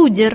Кудер